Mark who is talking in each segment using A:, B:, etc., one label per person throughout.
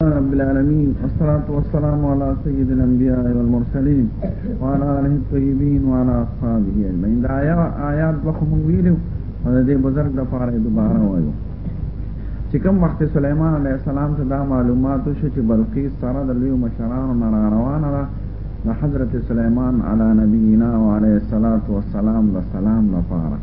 A: رب العالمين والصلاة والسلام على سيد الأنبياء والمرسلين وعلى آله الطيبين وعلى أصحابه أجمعين دا آيات بخو مونږ ویلو او د دې بزرګ د پاره دوباره وایو چې کوم وخت سليمان عليه السلام ته دا معلومات شو چې بلقیس سره د لوی مشرانو نه روانه ده د حضرت سليمان على نبينا وعليه الصلاة والسلام د سلام لپاره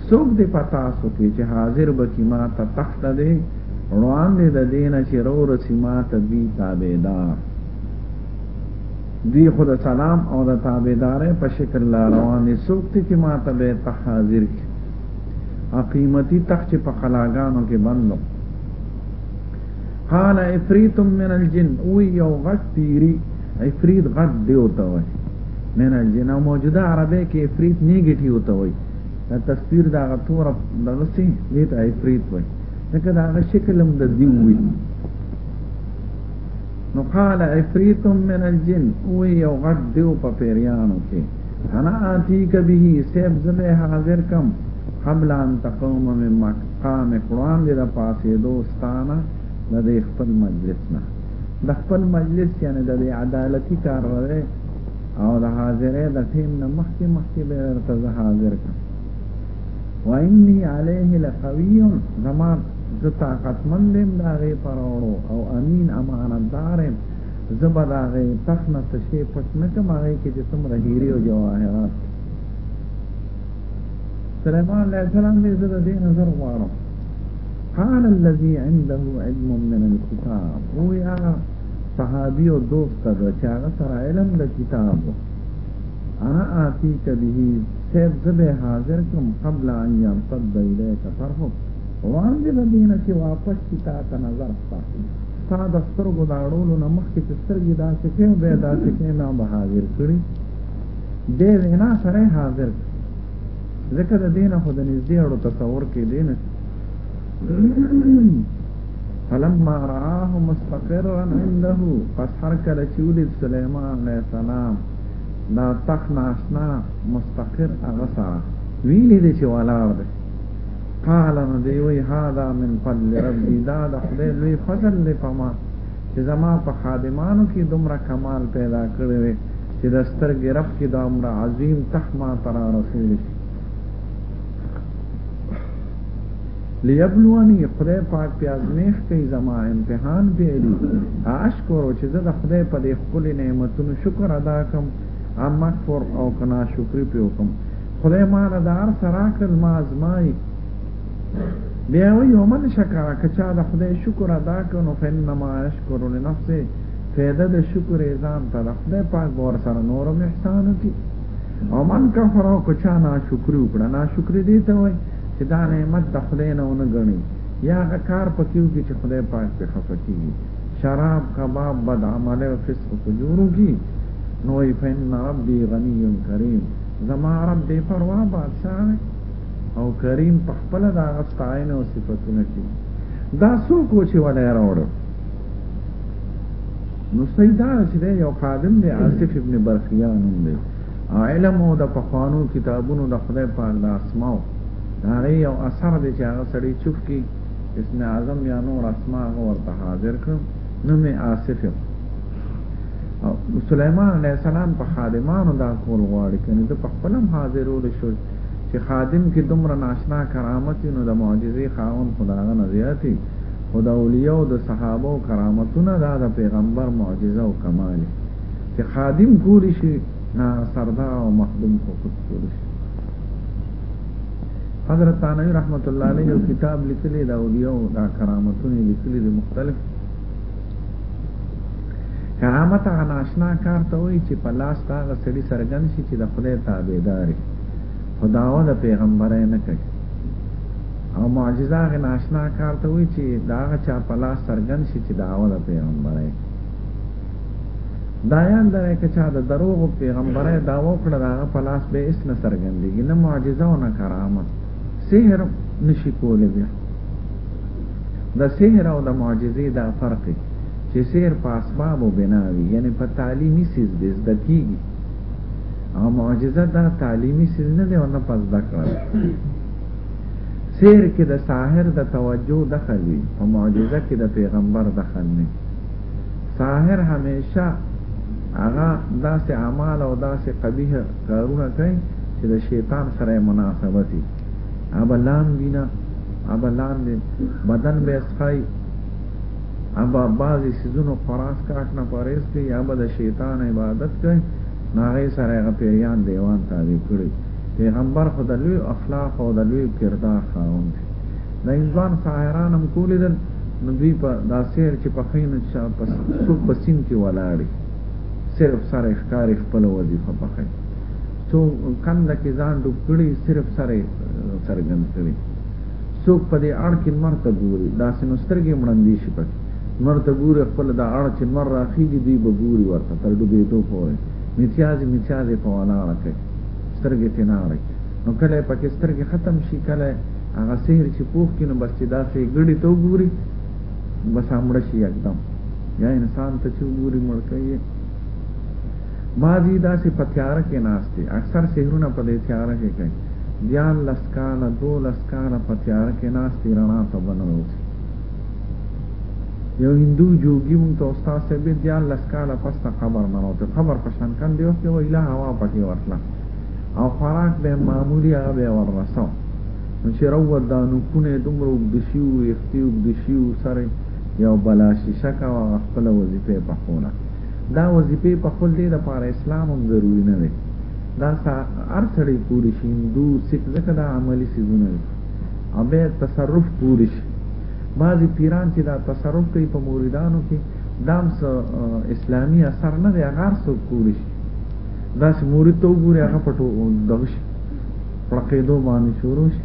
A: څوک دې په تاسو کې چې حاضر به کی ما ته تخت دی وړاندې د دینه چې رو رسی ما ته دوی تابعدار دوی خود سلام او د تابعدارې په شکل لا روان دي څوک دې چې ما ته به ته حاضر کی قیمتي تخت چې په خلاګانو کې بندو قال افریت من الجن او یو غټ پیری افریت غټ دی وته وای من الجن موجوده عربی کې افریت نیگیټیو ته وای دا تصویر دا هغه تور دغه سي دې ته عفریت وایي ځکه دا هغه شکل هم د دې وي نو قال عفریت من الجن او یو غد دیو په پیریانو کې انا آتیک به سیب زبه حاضر کم قبل ان تقوم من مقام قرآن دې د پاسې دوستانه د خپل مجلس نه د خپل مجلس یعنی د عدالتي کار وره او د حاضرې د ټیم نه مخکې مخکې به درته زه حاضر کړم وانی علیه لقوی زما زه طاقتمند یم د هغې په راوړو او امین امانتدار یم زه به د هغې تخت نه څه شی پټ نه کړم هغې کې چې څومره هیرې او جواهرات سلیمان علیه السلام دې زه د دې نظر غواړم قال الذي عنده علم من الكتاب هو يا صحابی او دوست ته ده چې هغه سره علم د کتاب و انا آتی کبه سیب زبه حاضر کم قبل ان یرتد الیک طرفک وړاندې د دې نه چې واپس شي تا ته نظر خپل ستا د سترګو د اړولو نه مخکې چې سترګې داسې کړې بیا داسې کړې ما به حاضر کړي دې وینا سره حاضر ځکه د دې نه خو د نږدې اړو تصور کې دی نه فلما رآه مستقرا عنده پس هر کله چې ولید سليمان عليه السلام دا تخ ناشنا مستقر هغه سره ویلې دي چې ولاړ دی قال نو دی وی هاذا من فضل ربي دا د خدای لوی فضل دی په ما چې زما په خادمانو کې دومره کمال پیدا کړی وي چې د سترګې رب کې د امر عظیم تخ ما ترا رسول شي لیبلونی خدای پاک په ازمیښت کې زما امتحان پیری اشکرو چې زه د خدای په دې خپل نعمتونو شکر ادا کوم ام مکفور او کنا شکر په وکم خدای ما نه دار سره کړل ما ازمای بیا وی ومن شکر کچا د خدای شکر ادا کونو فنما اشکر لنفسه فیده د شکر ایزان ته د خدای پاک ور سره نورم احسانو کی او من کفر او که چا ناشکري وکړه ناشکري دې ته وایي چې دا نعمت د خدای نه ونه ګڼي یا هغه کار پکې وکړي چې خدای پاک پرې خفه کېږي شراب کباب بد عملی او فسق فجور وکړي نو وایي فإن ربي غني کریم زما رب بې پروا بادشاه دی او کریم په خپله د هغه ستاینه او صفتونه کوي دا څوک و چې ولی راوړو نو سیدا چې دی یو خادم دی آصف ابن برخیان هم دی او علم او د پخوانو کتابونو د خدای پاک د اسماو هغه یو اثر دی چې هغه سړی چوف کی اسم اعظم یا نور اسما هغه ورته حاضر کړ نو می آصف او سليمان عليه السلام په خادمانو دا کول غواړي کنه ته په خپلم حاضرول شو چې خادم کې دومره ناشنا کرامت نو د معجزې خاون خدای نه زیاتی خو د اولیاو د صحابو کرامتونه دا د پیغمبر معجزه او کمال دی چې خادم کولی شي نه سردار او مخدوم خو خود کولی شي حضرت ثانوی رحمت الله علیه یو کتاب لیکلی دا اولیاو دا کرامتونه لیکلی دي مختلف کرامت هغه ناشنا کار ته وایي چې په لاس ته هغه سړي څرګند شي چې د خدای تابعدار خداوه د پیغمبرۍ نه کوي او معجزه هغه ناشنا کار ته وایي چې د هغه چا په لاس څرګند شي چې دعوه د پیغمبرۍ دا یان درې که چا د دروغو پیغمبرۍ دعوه وکړه د هغه په لاس به هېڅ نه څرګندېږي نه معجزه او نه کرامت سحر نشي کولی بیا د سحر او د معجزې دا فرق دی چې سیر په اسباب او بنا وي یعنی په تعلیمی سیز دې زده کیږي او معجزه دا تعلیمی سیز نه دی او نه پس دکړه سیر کې د ساحر د توجه دخل وي په معجزه کې د پیغمبر دخل نه ساحر همیشه هغه داسې اعمال او داسې قبیح کارونه کوي چې د شیطان سره مناسبت وي ابا لام دینا ابا لام دی بدن به اسخای ابا بعضی سیزونو خراس کاټ نه پاریز کوي ابا د شیطان عبادت کوي ناغې سره هغه پیریان دیوان تابع کړي پيغمبر خو د لوی اخلاق او د لوی کردار خاوند دی د هندوان ساحران هم کولی دل نو دوی په دا سیر چې په خینو څوک په سین کې ولاړي صرف سر اخکاری خپل وظیفه په خی څو کند کې ځان ډوب کړي صرف سر څرګند کړي څوک په دې اړ کې مرته ګوري داسې نو سترګې مړندې شي پکې مرته ګوري خپل د اړ چې مر راخیږي دوی به ګوري ورته تر ډوبېدو پورې میتیازې میتیازې په ولاړه کوي سترګې ترې نه اړوي نو کله یې پکې سترګې ختم شي کله یې هغه سحر چې پوخ کړي نو بس چې دا ښېګړې ته وګوري بس مړه شي یکدم یا انسان ته چې وګوري مړ کوي بعضې داسې په تیاره کې ناست دي اکثر سحرونه په دې تیاره کې کوي دیارلس کاله دولس کاله په تیاره کې ناست دي رڼا ته به نه وځي یو هندو جوګي مونږ ته استاد صاحب دیال لس کاله پس ته قبر منو ته قبر په شان کم دی وخت یو اله هوا پکې ورتله او خوراک به معمولی هغه به ور رسو نو چې راو دا نو کونه دومره وګدشي او اختی وګدشي او سره یو بلا شیشه کا او خپل وظیفه په خوله دا وظیفه په خپل دې د پاره اسلام هم ضروری نه دی دا هر سړی کولی شي هندو سک ځکه دا عملی سیزونه او به تصرف کولی شي بعضی پیران چې دا تصرف کوي په موریدانو کې دام څه اسلامی اثر نه دی هغه څه کولی شي دا چې مورید ته وګوري هغه پټو دغه شي پړقېدو باندې شروع شي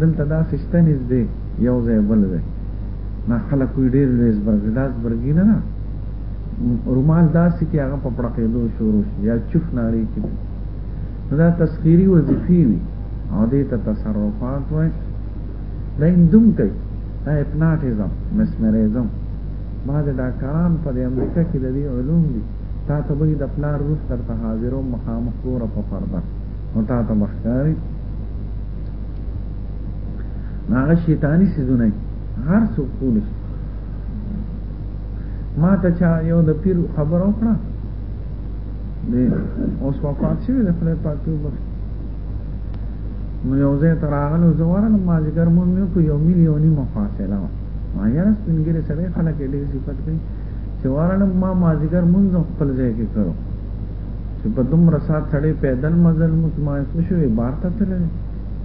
A: دلته دا سشته نږدې یو ځای بل ځای نه خلک وی ډېر لوی زبرګي دا زبرګي نه نه رومال داسې کې هغه په پړقېدو شروع شي یا چوف ناری کې دا تسخیری وظیفې وي او دې ته تصرفات وایي دا هندوم کوي دا هپناټیزم مسمریزم بعضې ډاکټران په دې امریکا کې د دې علوم دي تا ته به د پلار روح درته حاضرو مخامخ ګوره په پرده نو تا ته به ښکاري هغه شیطاني څیزونه هر څوک کولی شي ما ته چا یو د پیر خبره وکړه دی اوس وفات شوی د خدای پاک توبه نو یو ځای ته راغلو زه ورغلم مازدیګر مونږ یو کو یو میل یو نیمه فاصله وه ما یاره سپینګیرې سړی خلک یې ډېر صفت کوي چې ورغلم ما مازدیګر مونږ خپل ځای کې کړو چې په دومره ساعت سړی پیدل مزل مو چې ما یې څه شوې بار ته تللی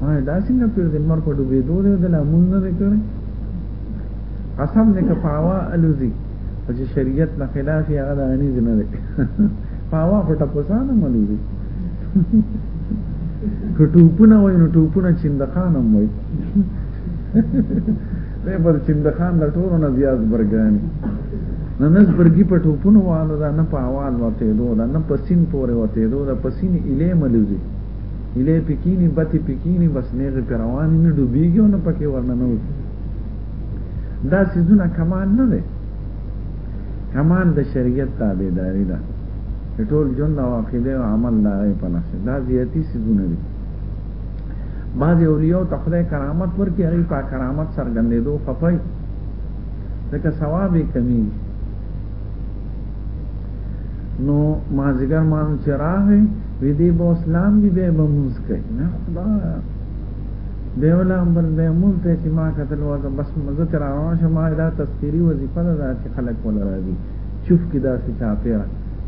A: ما یې دا څنګه پېر د لمر په ډوبېدو دی د لامونځ نه دی کړی قسم دې که په هوا الوځي خو چې شریعت نه خلاف یې هغه د غنیز نه دی پاوا خو ټپوسانه ملو دي که ټوپونه وای نو ټوپونه چندخان هم وای نه پر چندخان د ټولو نه زیات برګرانی نه نس برګي په ټوپونو والو دا نه په اوال وته دو دا نه په سین پورې وته دو دا په سین اله ملوزي اله پکینی بتی پکینی بس نیغه پر روان نه ډوبېږي او نه پکې ورننه دا سيزونه کمال نه دی کمال د شریعت تابعداري ده چې ټول ژوند او عقیده او عمل د هغې په لاس دا زیاتي څیزونه دي بعضې اولیاو ته خدای کرامت ورکړي هغوی په کرامت څرګندېدو خفه وي ځکه ثواب یې کمیږي نو مازیګر مانځ چې راغی ویدې به اوس لام دي بیا به مونځ کوي نه خدای دیو لا بل دی موږ ته چې ما کتل وته بس مزه تر روان شم دا تذکری وظیفه ده چې خلک ولا راځي چوف کې دا څه چا پیرا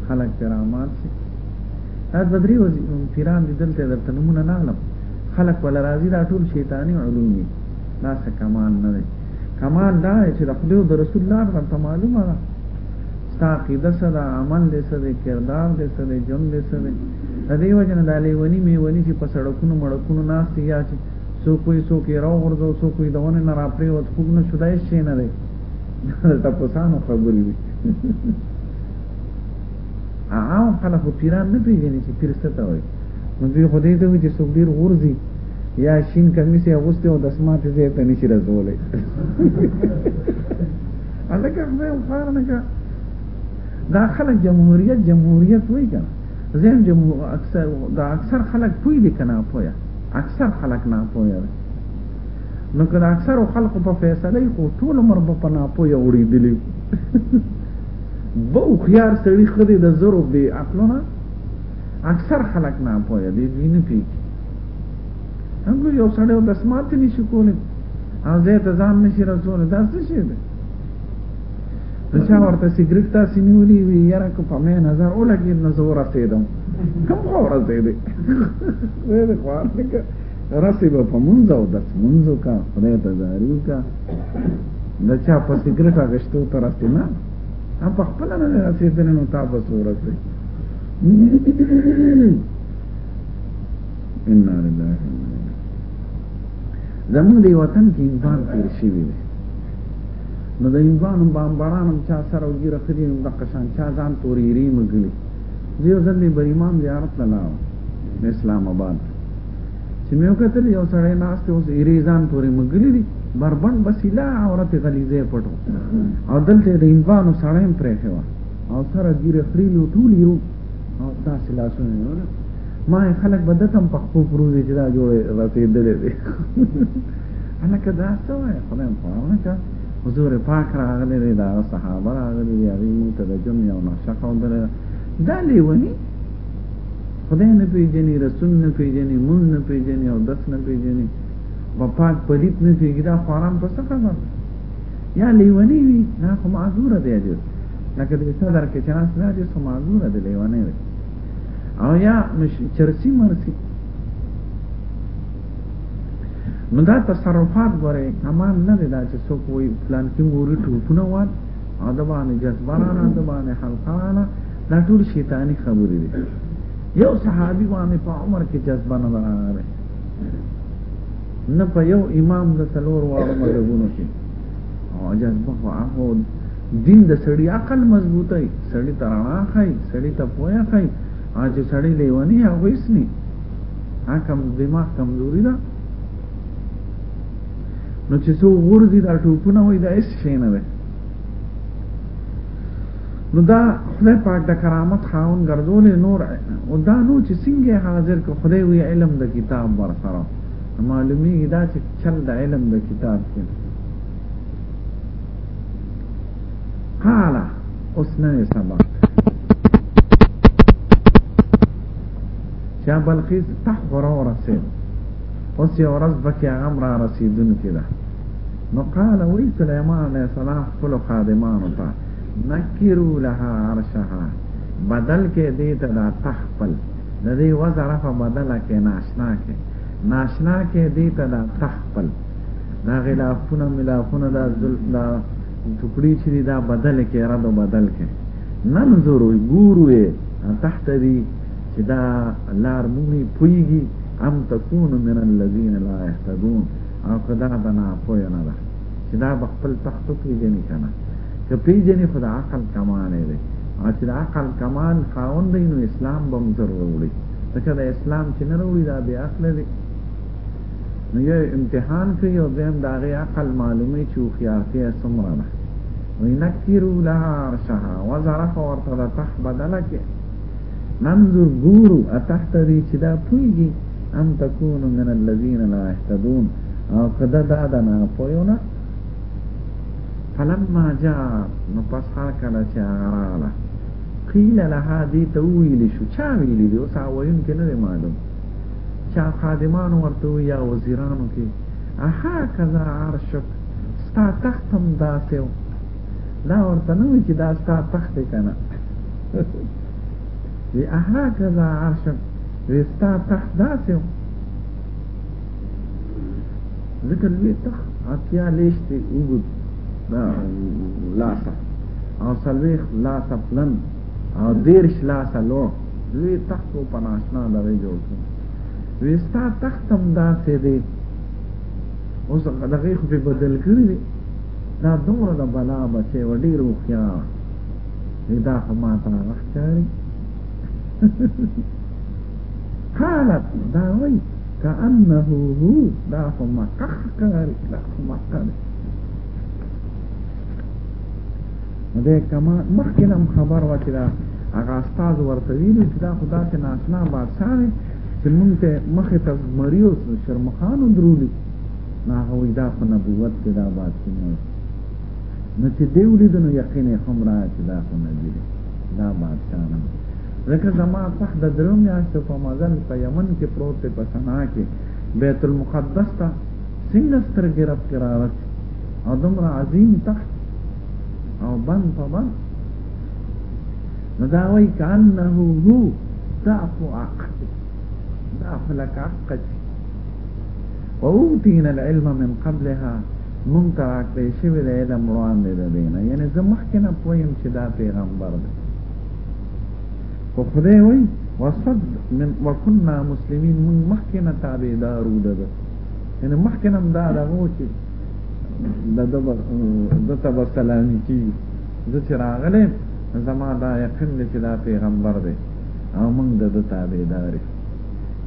A: خلک پر امان سي دا بدري وظیفه پیران دي دلته درته نمونه نه علم خلک ولا راځي دا ټول شیطانی علوم دي دا څه کمال نه دی کمال دا چې د خدای او د رسول الله ورته معلومه ده ستا عقیده سره عمل دې سره کردار دې سره جون دې سره د دې وجه نه دا لیونی میونی چې په سړکونو مړکونو ناست یا چې څوک وي څوک یې راوغورځو څوک وي د ونې نه راپرېوت خوږ نه شو دا هېڅ شی نه دی د ټپوسانو خبرې وي عام خلک خو پیران نه پېژني چې پیر څه ته وایي نو دوی خو دې ته وایي چې څوک ډېر غورځي یا شین کمیس یې اغوستی او دسمات یې ځای ته نه شي رسولی هلکه خدای وخواره نه کړه دا خلک جمهوریت جمهوریت وایي که نه زیم چې اکثر دا اکثر خلک پوی دي کنه پویا اکثر خلک نه پویا نو کله اکثر خلکو په فیصله خو ټول عمر په نه پویا وړي دي به خيار سړي خدي د زرو به عقلونه اکثر خلک نه پویا دي دین پی هغه یو سړی د سمات نشي کولای هغه ته ځان نشي رسول دا څه شي دی چا ورته سیګریټ تاسې نیولي وي یاره که په مې نظر ولګېد نو زه ورسېدم کوم خوا ورسېدې ویې د خوار دی که رسې به په مونځ او درس مونځ وکړه خدای ته زاري وکړه د چا په سیګریټ اخېستو ته رسې نه هم په خپله نه دی رسېدلی نو تا به څه ورسې انا لله زمونږ د وطن کې انسان تېر شوي دی نو د هندوانو بامباران هم چا سره او ګیره خدي هم دغه شان چا ځان پورې ری مګلی زه یو ځل بر امام زیارت ته لاړم اسلام آباد چې مې وکتل یو سړی ناست اوس ایری ځان پورې مګلی دی بربند بس لا عورت غلیزه پټو او دلته د هندوانو سړی هم پرې شو او سره ګیره خري نو ټول یو او تاسو لاسونه ما خلک بدتم په خپل پروزي چې دا جوړه راتې دلې هلکه دا څه وایې خدای مو خراب نه کړه حضور پاک راغلی دی د هغه صحابه راغلي دي هغوی موږ ته د جون یو نقشه ښودلې ده دا لیوني خدای نه پېژني رسول نه پېژني مونږ نه پېژني او دس نه پېژني په پاک پلیت نه پېږي دا خو حرام په څه خبر یا لیونی وي دا خو معذوره دی حدیث لکه د صدر کې چې ناست دا حدیث خو معذوره دی لیونی وي او یا چرسي مرسي نو دا تصرفات ګورې امان نه دی دا چې څوک وایي پلان کې موري ټوپونه وال او د باندې جذبه رانه د باندې حلقه رانه دا ټول شیطانی خبرې دي یو صحابي باندې په عمر کې جذبه نه راغله نه په یو امام د څلور واړو مذهبونو کې او جذبه خو هغه دین د سړی عقل مضبوطی سړی ترانا خای سړی ته پویا خای چې سړی لیونی او هیڅ نه ها کم دماغ کمزوري ده نو چې څو ورځي دا ټوپونه وای دا هیڅ شي نه وي نو دا خدای پاک د کرامت خاون ګرځولې نور او دا نو چې څنګه حاضر کو خدای وی علم د کتاب ورسره معلومی دا چې چل د علم د کتاب کې قال اوس نه سبق چې بلقیس تخبر او رسید اوس یو ورځ بکې هغه را رسیدونکې ده نو قال وی سليمان عليه السلام خپل خادمانو ته نکرو لها عرشها بدل کې دې ته دا تخپل د دې وزرفه بدل کې ناشنا کې ناشنا کې دې ته دا تخپل دا غلافونه ملافونه دا ذل دا چوپړي چې دي دا بدل کې رد او بدل کې ننظر ګورو یې تحت دي چې دا لار مومي پویږي ام تکون من الذین لا یهتدون او که دا د ناپوهه نه ده چې دا به خپل تخت وپېژني که نه که پېژني خو د عقل کمال دی او چې د عقل کمال خاوند دی نو اسلام به هم زر راوړي ځکه د اسلام چې نه راوړي دا بې عقله دی نو یو امتحان کوي او دویم د هغې عقل معلوموي چې هوښیارتیا یې څومره ده وایي نکرو لها عرشها وزره خو ورته د تخ بدله کې ننظر ګورو اتهتدي چې دا پوهېږي ام تکون من الذین لا یهتدون او که ده دا د ناپوهیو نه فلما جاءت نو پس هر کله چې هغه راغله قیل لها دې ته وویل شو چا ویلي دي اوس هغه ویونکی نه دی معلوم چا خادمانو ورته وي یا وزیرانو کې اها کذا عرشک ستا تخت هم داسې و دا ورته نه وي چې دا ستا تخت دی که نه وي اها کذا عرشک وي ستا تخت داسې و ځکه لوی تخت اتیا لیشت دی اوږد دا لاسه او څلوېښت لاسه پلن او دېرش لاسه لوړ لوی تخت و په ناشنا لغې جوړ کړو وی ستا تخت هم داسې دی اوس دغې خو پې بدل کړی دی دا دومره د بلا بچی و ډېر هوښیار وی دا خو ما ته هغه ښکاري قالت دا وایي كأنه هو دا خو مکه ښکاري دا خو مکه دی د کما مخکې هم خبر و چې دا هغه استاد ورته ویلي چې دا خو داسې ناشنا بادشاه دی چې مونږ ته مخې ته زمري او شرمخانو درولي نو هغه وایي دا خو نبوت دی دا بادشاه نه نو چې دی ولید نو یقین یې هم را چې دا خو نبي دی دا بادشاه نه ځکه زما صح د درو میاشتو په مزل په یمن کې پروت دی په سنا کې بیت المقدس ته څنګه سترګې رب کې را او دومره عظیم تخت او بند په بند نو دا وایي کانه هو ضعف عقل ضعف لك عقل وأوتينا العلم من قبلها مونږ ته راکړی شوی دی علم وړاندې د دې نه یعنې زه مخکې نه پوهیم چې دا پیغمبر دی خو خدای وایي وصد من وکنا مسلمین مونږ مخکې نه تابعدار وو د ده یعنې مخکې نه هم دا دغه و چې د ده ته به سلامي کېږي زه چې راغلی زما دا یقین دی چې دا پیغمبر دی او موږ د ده تابعدار یو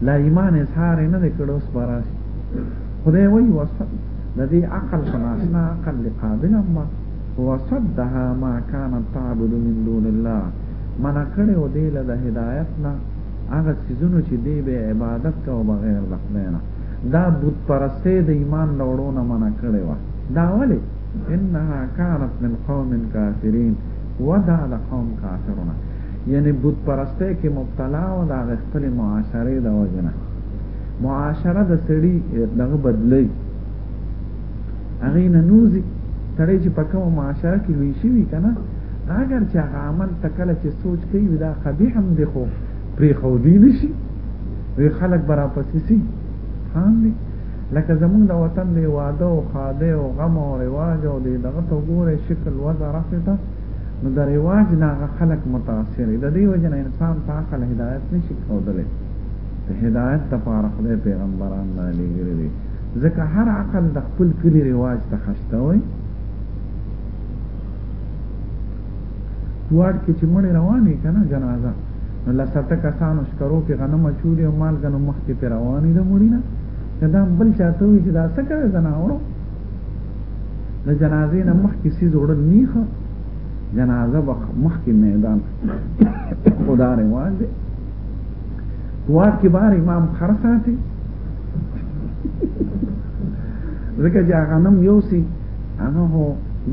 A: لا ایمان اظهار یې نه دی کړی اوس به راشي خدای وایي د دې عقل خو ناشنا عقل دی قابل اما وصدها ما كانت تعبد من دون الله منع کړی و دی له د هدایت نه هغه څیزونو چې دی به عبادت کوو بغیر د خدای نه دا بت پرستۍ د ایمان راوړو نه منع کړې وه دا ولې انها كانت من قوم کافرین و دا د قوم کافرونه یعنی بت پرستۍ کې مبتلا و دا د خپل معاشره د وجنه معاشره د سړي دغه بدلی هغه نه نوزي سړی چې په کومه معاشره کې لوی شوی کنه اگر چې هغه عمل تکله چې سوچ کوي دا قبیح هم دی خو پری خودی نشي وی خلک برا پسې سي خاندي لکه زمونږ د وطن دی واده او خاده او غم او رواج او دی دغه ته ګوره شکل وضع رفته نو د رواج نه خلک متاثر دي د دې وجه نه انسان ته عقل هدایت نشي کولای ته هدایت ته پاره خدای پیغمبران نه لګري دي ځکه هر عقل د خپل کلی رواج ته خشته وي واړ کې چې مړ روانې کنه جنازه نو لسرته کسانو شکرو کې غنم اچولې او مالګه نو مخکې پر روانې ده مړینه دا بل چاته وي چې دا څه کوي زناورو د جنازې نه مخکې سیز وړل نیخه جنازه به مخکې میدان خدا رواج دی واټ کې بار امام خر ساتي ځکه چې هغه نم یو سي هغه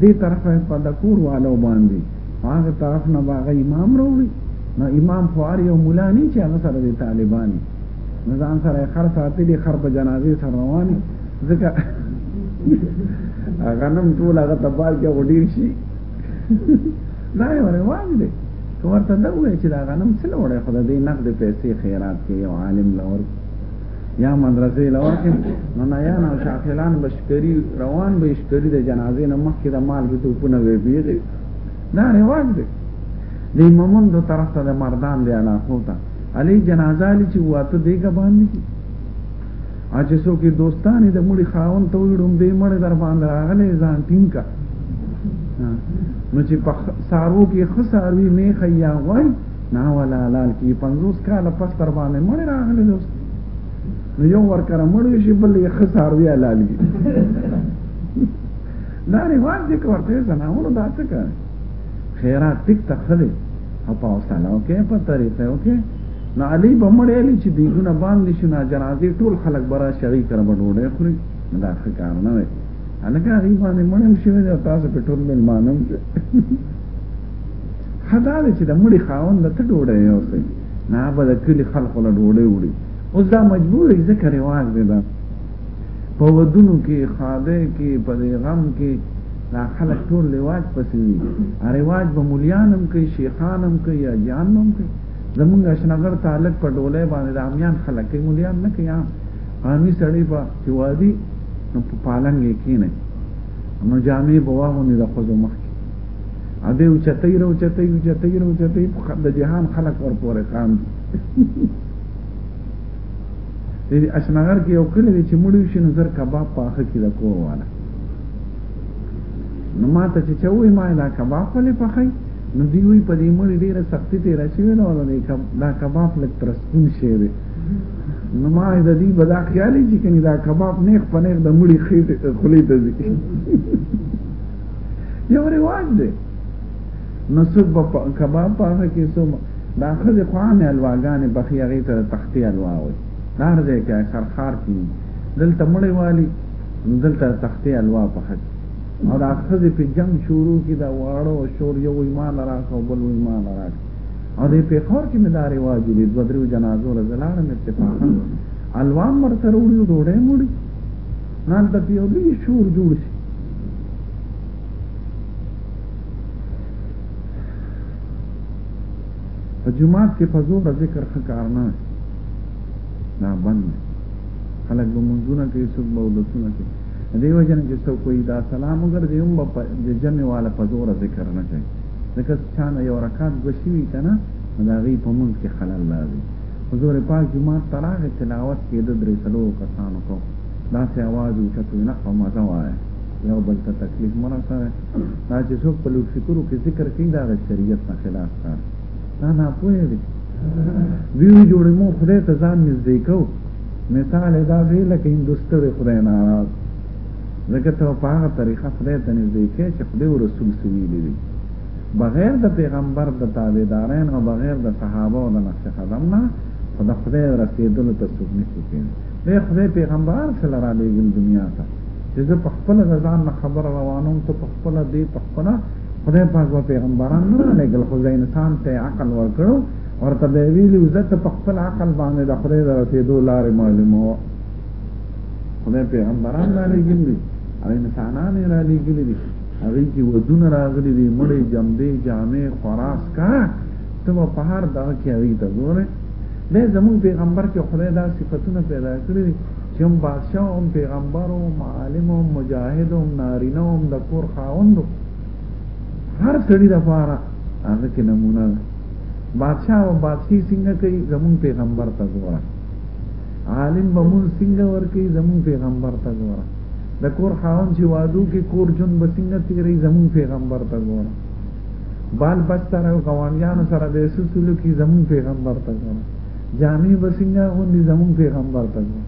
A: دې طرفه په دکور والو باندې هغه طرف نه باغ امام وروړي نو امام خوار یو مولا نه چې هغه سره د طالبانو نو ځان سره خر ساتي دي خر په جنازې سره رواني ځکه هغه نم ټول هغه تبال کې وډیر شي دا یو روان دی که ورته دا وایي چې دا غنم څه نه وړي خدای دې نقد پیسې خیرات کې یو عالم لور یا مدرسې لور کې نو نه یا نو شاکلان بشکری روان به شکری د جنازې نه مخکې د مال کې ټوپونه وی بیږي دا رواج دی د امامون دو طرف ته د مردان دی علاقو ته علی جنازه علی چې واته دی کا باندې کی اچ سو کې دوستانه د مړي خاون ته وړم به مړ در باندې راغله ځان ټینګ کا نو چې په سارو کې خساروي می خیا وای نا ولا لال کې 50 کال پس تر باندې مړ راغله دوست نو یو ور کړه مړ شي بل یې خساروي لالي دا رواج دی که ورته زناونو دا څه کوي خیرات ټیک ته ښه دی او په حوصله وکړې په طریقه وکړې نو علي به مړی علي چې دیګونه باندې شو نه جنازې ټول خلک به راشي هغوی کره به ډوډۍ خوري دا ښه کار نه دی هلکه هغوی باندې مړ هم شوی دی او تاسو پرې ټول مېلمان هم شئ ښه دا دی چې د مړي خاوند ته ډوډۍ یوسئ نه به د کلي خلکو له ډوډۍ وړي اوس دا مجبور یې ځکه رواج دی دا په ودونو کې خاده کې په دې غم کې دا خلک ټول رواج پسې دي رواج به مليانم کوي شیخانم کوي یا جانم کوي زمونږ شنګر تعلق په ډولې باندې د امیان خلک کوي مليان نه کوي عامي سړی په چوادي نو په پالنګ کې نه نو جامې بواغونې د خوځو مخ کې ا دې اوچتې رو چتې اوچتې رو چتې د جهان خلک ورپورې کاندي دې اشنغر کې یو کلی دی چې مړ شي نو زر کباب پاخه کې د کور والا نو ما ته چې چوي ما دا کباب په لې پخای نو دی وی په دې مړ ډیره سختی ته راشي نو دا کب دا کباب لک ترسکون شي دی نو ما د دې بدا خیال چې کني دا کباب نیخ په نیخ د مړي خېټه خلې ته ځي یو رواج دی نو څوک کباب پاخه کې څوک دا ښځې خو عامې الواګانې بخي هغې ته د تختې الوا وایي دا هر ځای کې اکثر ښار کې وي دلته مړی والي دلته د تختې الوا پخه کړي او دا ښځې په جنګ شروع کړي دا واړه او شور یو وایي ما له راکړه او بل وایي ما له راکړه او دې پېښور کې مې دا رواج ولید دوه درېو جنازو له زه لاړم اتفاقا الوا هم ورسره وړي او ډوډۍ هم وړي نو هلته په یو لوی شور جوړ شي په جماعت کې په زور ذکر ښه کار نه دا بند دی خلک به منځونه کوي څوک به اودسونه کوي دې وجه نه چې څوک وایي دا سلام وګرځي هم به د جمع والا په زور ذکر نه کوي ځکه چا نه یو رکعت دوه شوي که نه نو د هغوی په منځ کې خلل راځي حضور پاک جماعت ته راغی تلاوت کېده درې څلورو کسانو کو داسې اواز اوچت وي نه په مزه وایه یو بل ته تکلیف مه رسوئ دا چې څوک په لوټ فکرو کې ذکر کوي دا د شریعت نه خلاف کار دا نه پوهې دی دوی جوړې مو خدای ته ځان نږدې کو مثال دا وی لکه هندوستر خدای نه لکه ته په هغه طریقه خدای ته نږدې کې چې خدای او رسول سوي دي بغیر د پیغمبر د تابعدارین او بغیر د صحابه او د نقش قدم نه خدای رسیدلو ته څوک نشي کېږي اې خدای پیغمبران سره رالیږل دنیا ته چې زه په خپل د ځان نه خبر روانوم ته په خپل دی په خپل خدای پاک په پیغمبران نه رالیږل خو ځای انسان ته عقل ورکړو ورته به ویلي زه ته په خپل عقل باندې د خدای د رسېدو لارې معلومه و خدای پیغمبران رالیږل دي او انسانان یې رالیږل دي هغه کې ودونه راغلي دي مړې جمدې جامې خراس کا ته په هر دغه کې هغه ته ګوره نه زموږ پیغمبر کې خدای دا صفاتونه پیدا کړی دي چې هم بادشاہ هم پیغمبر او عالم او مجاهد او نارینه او د کور خاوند هر سړي د پاره هغه کې نمونه ده بادشاہ او بادشاہي څنګه کوي زموږ پیغمبر ته ګوره عالم به مون څنګه ور کوي زموږ پیغمبر ته ګوره د کور خاوند چې وادو کې کور جون به څنګه تیری زموږ پیغمبر ته ګوره بال بچتا راو قوامیانو سره به سو سلوکی زمون پیغمبر ته کوم جامع بسنګا غوندي زمون پیغمبر ته کوم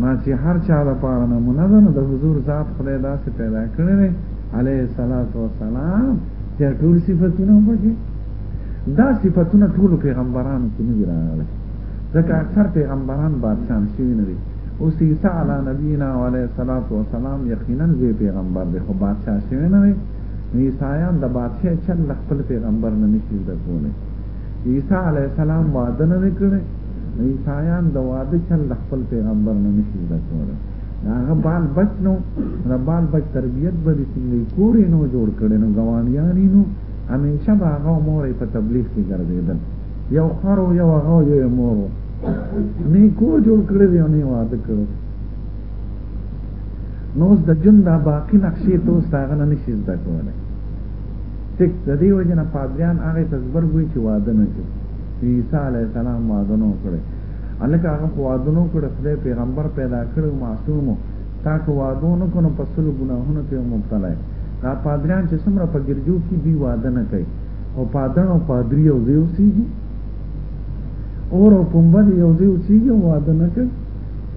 A: ما چې هر چا د پاره نمونه ده نو د حضور ذات خدای داسې پیدا کړی دی علیه الصلاۃ والسلام چې ټول صفاتونه وږي دا صفاتونه ټول پیغمبرانو کې نه دي راغلي ځکه اکثر پیغمبران بادشاہ شوي نه دي اوس عیسی علی نبینا علیه الصلاۃ والسلام یقینا زی پیغمبر دی خو بادشاہ شوی نه دی نو عیسایان د بادشاہ چل له خپل پیغمبر نه نشي زده کولی عیسی علی السلام واده نه کړی نو عیسایان د واده چل له خپل پیغمبر نه نشي زده کولی هغه بال بچ نو د بال بچ تربیت به دې څنګه کور نو جوړ کړي نو ګوانډیان نو همیشه به هغه مور په تبلیغ کې ګرځېدل یو خرو یو هغه یو مور نه کور جوړ کړی دی نه واده کړی نو د جون دا باقی نقشې ته اوس هغه نه نشي زده کولی ټیک د دې وجه نه پادریان هغه ته زبرګوي چې واده نه کوي عیسی علی السلام واده نه وکړي الکه هغه واده نه وکړي خدای پیغمبر پیدا کړو معصوم تا که واده نه کونو په سلو ګناهونو ته مبتلا دا پادریان چې څومره په ګرجو کې دی واده نه کوي او پادان او پادری او زیو سیږي اور او پنبه یو زیو سیږي واده نه کوي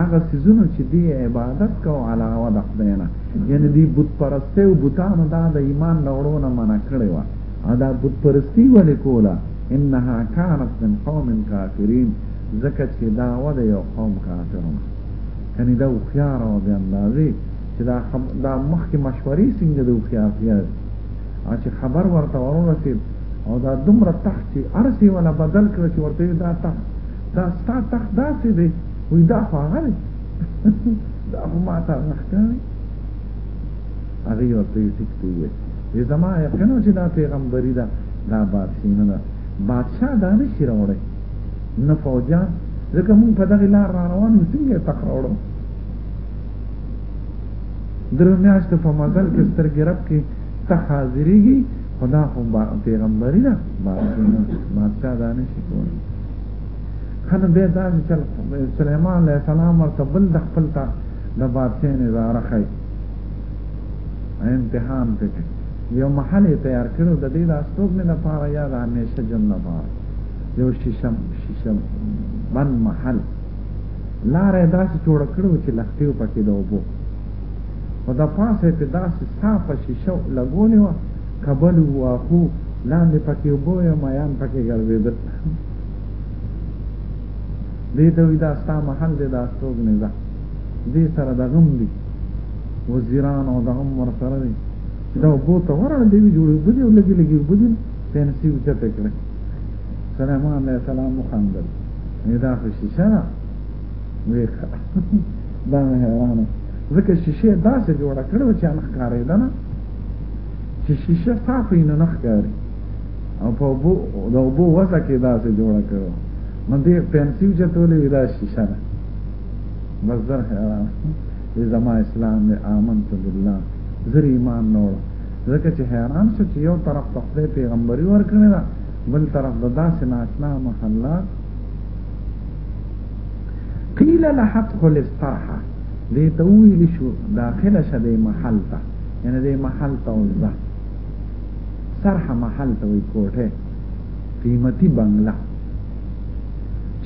A: هغه سيزونو چې دی عبادت کو علاوه د خدای نه یعنی دی بت پرسته او بتانو دا د ایمان لوړو نه منع کړی و دا بت پرستی ولې کوله انها كانت من قوم کافرین ځکه چې دا و د یو قوم کافرونه کني دا خيار او د اندازې چې دا خب... دا مخکې مشورې څنګه د خيار خيار چې خبر ورته ورسید او دا دومره تخت چې ارسي ولا بدل کړ چې ورته دا تخت دا ستا تخت داسې دی وایي دا خو هغه دی دا خو ما ته هغه ښکاري هغې ورته یې ټیک ته وویل وایي زما یقین و چې دا پیغمبري ده دا بادشي نه ده بادشاه دا نه شي راوړی نه فوجان ځکه مونږ په دغې لار را روان یو څنګه یې تخت راوړو درو میاشتو په مزل کې سترګې رب کې تخت حاضرېږي خدا خو پیغمبري ده بادشاه دا نه شي کولی کنه به دا چې سليمان عليه السلام ورته بل د خپل تا د بادشاہ نظاره خای امتحان پکې یو محل تیار کړو د دې د استوګ نه لپاره یا د همیشه جن لپاره یو شیشم شیشم بند محل لارې داسې جوړ کړو چې لختیو پکې د وبو او د پاسه په داسې صافه شیشه لګولې و کبل واخو لاندې پکې وبو یا میان پکې ګرځېدل دې ته وي دا ستا محل دی دا استوګنې ده دې سره د غم دي وزیران او د غم ورسره دي چې دا اوبو ته ورړه دی جوړې بدې او لګي لګي بدې پنسي وچته کړې سلام علیه السلام وخندل نه دا خو شیشه ده ویخ دا مې حیرانه ځکه شیشه داسې جوړه کړو چې ان ښکارېده نه چې شیشه صافې نه نه ښکاري او په بو د بو وسه کې دا څه جوړ کړو نو دې پنسي چې تولې دا شیشه ده بس زر حیران دې زما اسلام دې آمنت بالله زر ایمان نور ځکه چې حیران شو چې یو طرف ته خدای پیغمبري ورکړی دا بل طرف د داسې ناشنا محله قیل لحد خل استرحه دې ته ویل شو داخله شه دې محل ته یعنی دې محل ته وځه سرح محل ته وي کوټه قیمتي بنگلا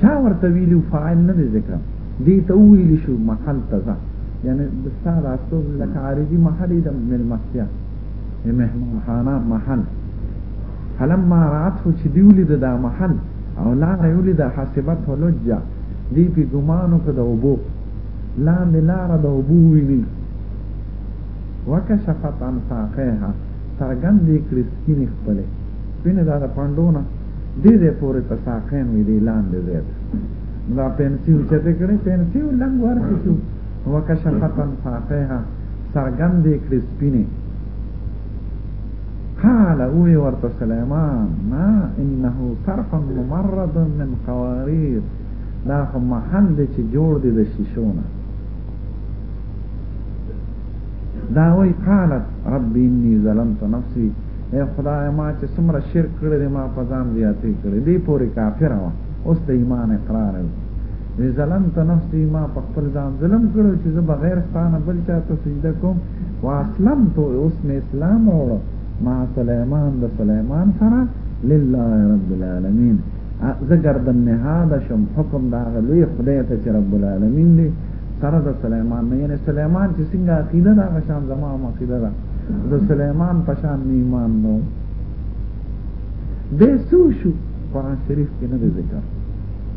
A: چا ورته ویلو فاعل نه ذکر دې ته ویل شو محل تزا یعنی د ساده اصل لکه عارضی محل د ملمستیا مهمان خانه محل فلما راتو چې دی ولید دا محل او لا ولید حسبت لجا دی په ګمانو کې د وبو لاندې لار د وبو ویني وکشفت عن ساقیها څرګندې کړې سپینې خپلې سپینې دا د پنډو نه دې ځای پورې ته ساقین وي دې لاندې ځای ته دا پنسي اوچتې کړې پنسي لنګ ورکې شو وکشفت عن ساقیها څرګندې کړې سپینې قال اوی ورته سلیمان نا انه صرف ممرد من قواریر دا خو محل چې جوړ دی د شیشونه دا وای قالت رب انی ظلمت نفسی اے خدای ما چې څومره شرک کړی دی ما په ځان زیاتې کړې دی پورې کافر وه اوس د ایمان اقرار وي وی ظلمت نفسی ما په خپل ځان ظلم کړو چې زه بغیر ستانه بل چاته سجده کوم واسلم تو اوس مې اسلام وروړو ما سليمان د سليمان سره لله رب العالمین زه ګردن نهاد شم حکم دا غلوی خدای ته چې رب العالمین دی سره د سليمان نه یعنی سليمان چې څنګه عقیده دا غشان زما هم عقیده ده د سليمان په شان ایمان نو به سو شو قرآن شریف کې نه ذکر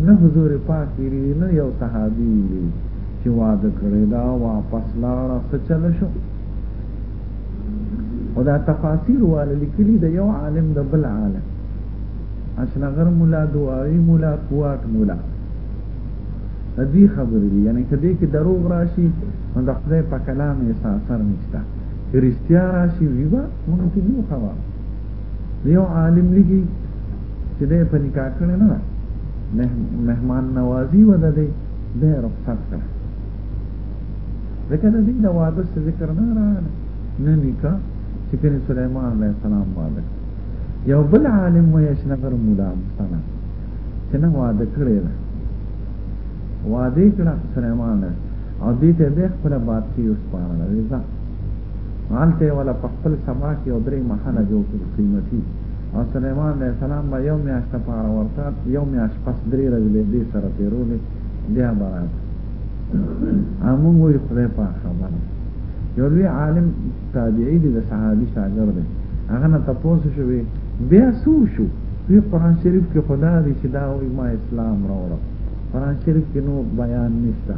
A: نه حضور پاک ویری نه یو صحابي ویری چې واده کړی دا واپس لاړ څه چل شو او دا تفاسیر وال لیکلي د یو عالم د بل عالم اشنغر مولا دعاوی مولا کوات مولا دې خبرې دي یعنی کدی کې دروغ راشي نو د خدای په کلام یې اثر نشته که رښتیا راشي وی به موږ ته یو خبر یو عالم لګي چې دې په نکاح کړي نه مهمان نوازی و ده دې رخصت کړه ځکه د دې د واده ذکر نه راغلی نه نکاح چې کله سليمان عليه السلام واده یو بل عالم ویش نظر مولا مستنه چې نه واده کړی ده واده کړه سلیمان ده او دې ته به خپل بادشي وسپارل ویزا مالته ولا په خپل سما کې او درې محله جوړ کړ قیمتي او سلیمان علیه السلام به یو میاشت لپاره ورته یو میاشت پس درې ورځې به دې سره تېرولې بیا به راځي همون وی خدای په خبره یو لوی عالم تابعی دی د صحابی شاګرد دی هغه نه تاسو شوی بیا سو شو وی قران شریف کې خدا دی چې دا وی ما اسلام راوړم قران شریف کې نو بیان نشته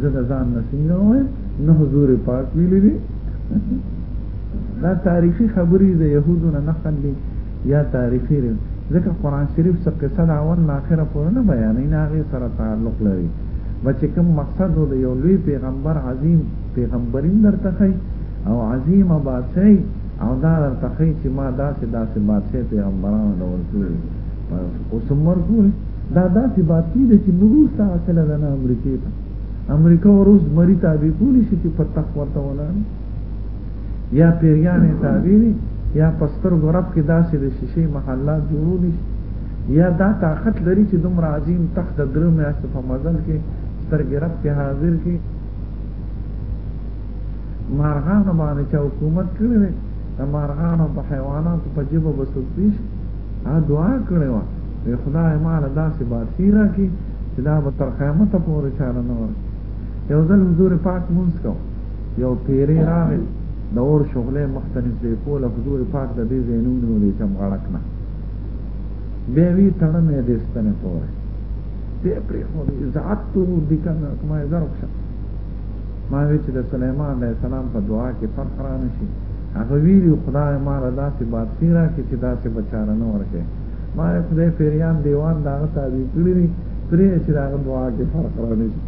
A: زه د ځان نسینه وایم نو حضور پاک ویلی دی دا تاریخي خبرې د يهودو نه نقل دي یا تاریخي ځکه قران شریف څخه قصه د اول نه اخره پورې نه بیانې نه هغه سره تعلق لري بچ کوم مقصد د یو لوی پیغمبر عظیم پیغمبري درته ښيي او عظیمه بادشاهي او دا درته ښيي چې ما داسې داسې بادشاهي پیغمبرانو له ورکړي دي په اوس عمر پورې دا داسې بادشاهي ده چې نه روس ته اکله ده نه امریکې ته امریکا او روس مري تابع کولی شي چې په تخت ورته ولاړ یا پیریان یې تابع دي یا په سترګو رب کې داسې د شیشې محلات جوړولی شي یا دا طاقت لري چې دومره عظیم تخت د درو میاشتو په مزل کې سترګې رب کې حاضر کې مارغانو باندې چې حکومت کړی دی د مارغانو په حیواناتو په جبه به څوک پیش هغه دعا کړې وه وی خدای ما له داسې بادشي راکړي چې دا به تر قیامته پورې چاله نه ورکړي یو ځل حضور پاک مونځ کو یو پیری راغی د اور شغلې مخته نږدې کوله حضور پاک د دې ځای نوم نیولی چمغړک نه بیا وی تړمې دې ستنې پورې دې پرې خو دې زعت تو دې کنه کومه زرو شه ما وی چې د سليمان عليه السلام په دعا کې فرق را نشي هغه ویلو خدای ما را داسې بادشي را کې چې داسې بچاره نه ورکه ما خدای پیریان دیوان داغه تابع کړی دي پرې چې داغه دعا کې فرق را نشي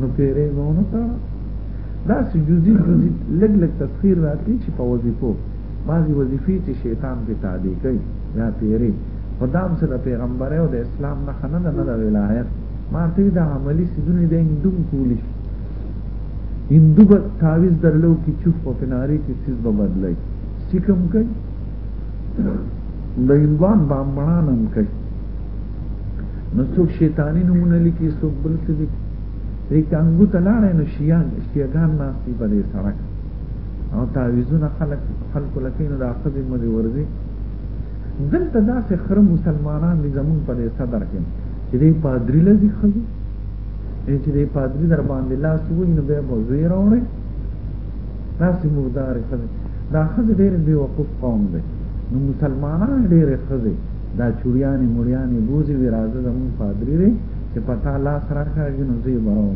A: نو پیرې مونږ ته دا سې جزئی جزئی لګ لګ تسخير راځي چې په وظیفو بعضی وظیفی چی شیطان پی تابع کئ یا پیری خو دا هم څه د پیغمبرۍ او د اسلام نښه نه ده نه د ولایت ما ورته وي دا عملي څیزونه د هندو هم کولی شي هندو به تعویز درلو کې چوف په پناري کې څیز به بدلای سیک هم کوي د هندوان بامبړان هم کوي نو څوک شیطانی نمونه لیکي څوک بل څه لیکي ریکانګو ته لاړې نو شیان شیګان ناسي په دې سړک او تعویذونه خلق خلق لکه نو د عقب مزي ورزي دلته داسې خر مسلمانان دي زمون په دې صدر کې چې دې پادری لذي خزي چې دې پادری در باندې لاس وي نو به وزیر اوري داسې مردار خزي دا خزي ډېر بي وقوف قوم دي نو مسلمانان ډېر خزي دا چوریانی مریانی بوزي وی راځه زمون پادری دی چې پتا لاس راکاږي نو زی براو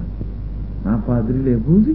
A: ها پادری له بوزي